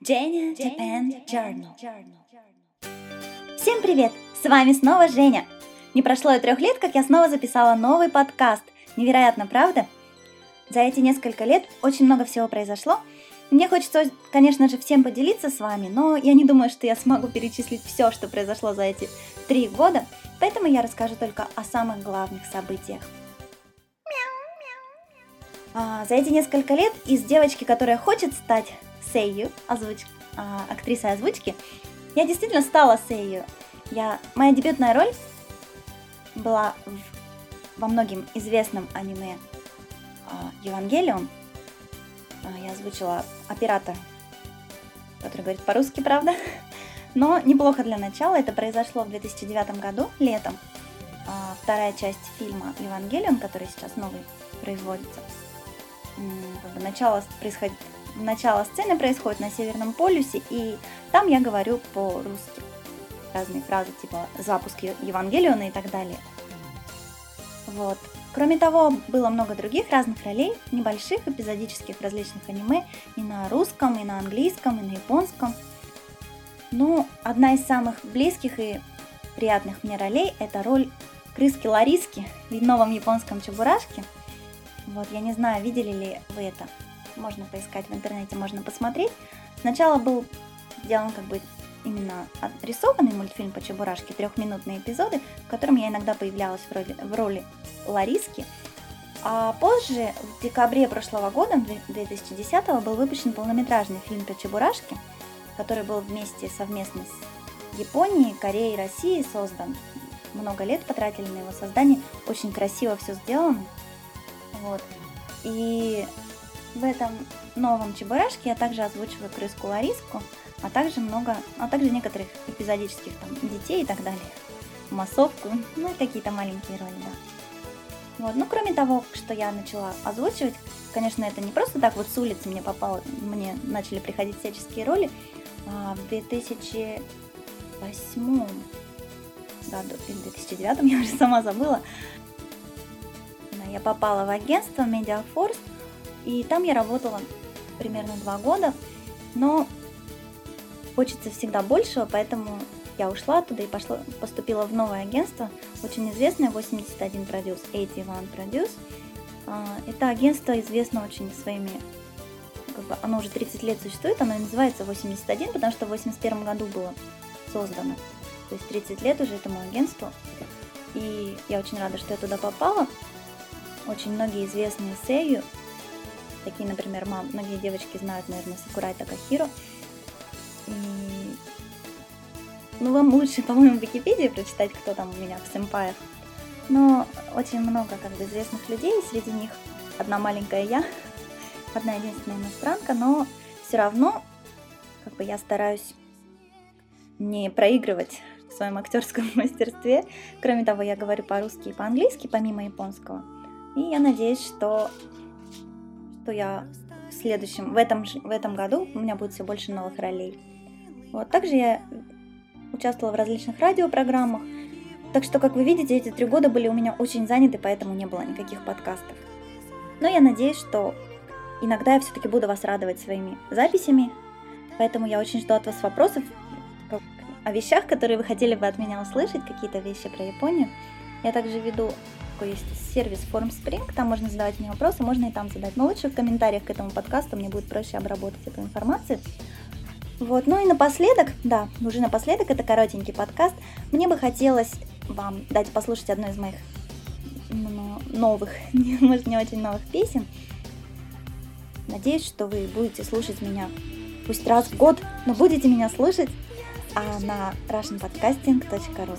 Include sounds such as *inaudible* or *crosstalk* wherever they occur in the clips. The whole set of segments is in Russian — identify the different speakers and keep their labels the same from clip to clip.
Speaker 1: Женя Japan Journal. Всем привет! С вами снова Женя. Не прошло и трех лет, как я снова записала новый подкаст. Невероятно, правда? За эти несколько лет очень много всего произошло. Мне хочется, конечно же, всем поделиться с вами, но я не думаю, что я смогу перечислить все, что произошло за эти три года, поэтому я расскажу только о самых главных событиях. А, за эти несколько лет из девочки, которая хочет стать Сейю, озвуч... а, актрисой озвучки, я действительно стала Сейю. Я... Моя дебютная роль была в... во многим известном аниме а, Евангелион. А, я озвучила оператор, который говорит по-русски, правда? *laughs* Но неплохо для начала. Это произошло в 2009 году, летом. А, вторая часть фильма Евангелион, который сейчас новый производится. Начало происходит начало сцены происходит на Северном полюсе, и там я говорю по-русски. Разные фразы, типа запуск Евангелиона и так далее. Вот. Кроме того, было много других разных ролей, небольших, эпизодических различных аниме, и на русском, и на английском, и на японском. Но одна из самых близких и приятных мне ролей – это роль крыски Лариски в новом японском Чебурашке. Вот, я не знаю, видели ли вы это можно поискать в интернете, можно посмотреть. Сначала был сделан как бы именно отрисованный мультфильм по Чебурашке, трехминутные эпизоды, в котором я иногда появлялась в роли, в роли Лариски. А позже, в декабре прошлого года, 2010 был выпущен полнометражный фильм по Чебурашке, который был вместе совместно с Японией, Кореей, Россией создан. Много лет потратили на его создание, очень красиво все сделано. Вот. И в этом новом Чебурашке я также озвучиваю крыску Лариску, а также много, а также некоторых эпизодических там детей и так далее. Массовку, ну и какие-то маленькие роли, да. Вот. Ну, кроме того, что я начала озвучивать, конечно, это не просто так вот с улицы мне попало, мне начали приходить всяческие роли. А в 2008 году, или 2009, *laughs* я уже сама забыла, я попала в агентство Mediaforce, и там я работала примерно два года, но хочется всегда большего, поэтому я ушла оттуда и пошла, поступила в новое агентство, очень известное, 81 Produce, 81 Produce. Это агентство известно очень своими, как бы оно уже 30 лет существует, оно называется 81, потому что в 81 году было создано. То есть 30 лет уже этому агентству. И я очень рада, что я туда попала. Очень многие известные сею Такие, например, мам, многие девочки знают, наверное, Сакурай Такахиро. И... Ну, вам лучше, *laughs* по-моему, в Википедии прочитать, кто там у меня в сэмпаях. Но очень много как бы известных людей, среди них одна маленькая я, *laughs* одна единственная иностранка, но все равно как бы я стараюсь не проигрывать в своем актерском *laughs* мастерстве. Кроме того, я говорю по-русски и по-английски, помимо японского. И я надеюсь, что что я в следующем, в этом, в этом году у меня будет все больше новых ролей. Вот, также я участвовала в различных радиопрограммах, так что, как вы видите, эти три года были у меня очень заняты, поэтому не было никаких подкастов. Но я надеюсь, что иногда я все-таки буду вас радовать своими записями, поэтому я очень жду от вас вопросов о вещах, которые вы хотели бы от меня услышать, какие-то вещи про Японию. Я также веду такой есть сервис FormSpring, там можно задавать мне вопросы, можно и там задать. Но лучше в комментариях к этому подкасту мне будет проще обработать эту информацию. Вот, ну и напоследок, да, уже напоследок, это коротенький подкаст. Мне бы хотелось вам дать послушать одну из моих новых, *laughs* может не очень новых песен. Надеюсь, что вы будете слушать меня пусть раз в год, но будете меня слушать а на russianpodcasting.ru.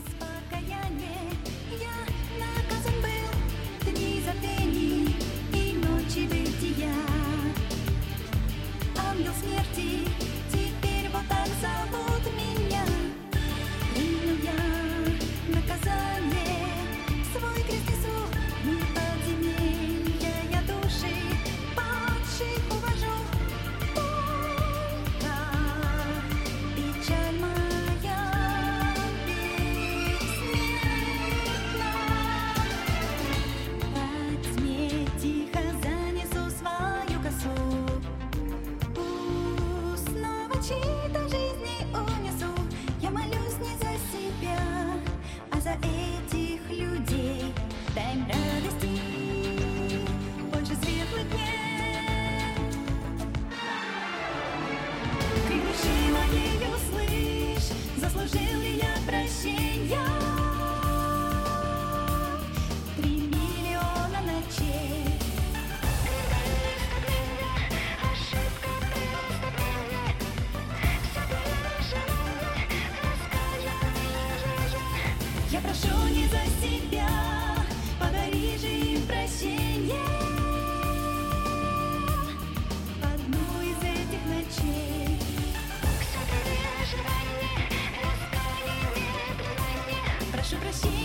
Speaker 2: за себя, подари же им прощение. Одну из этих ночей. Прошу прощения.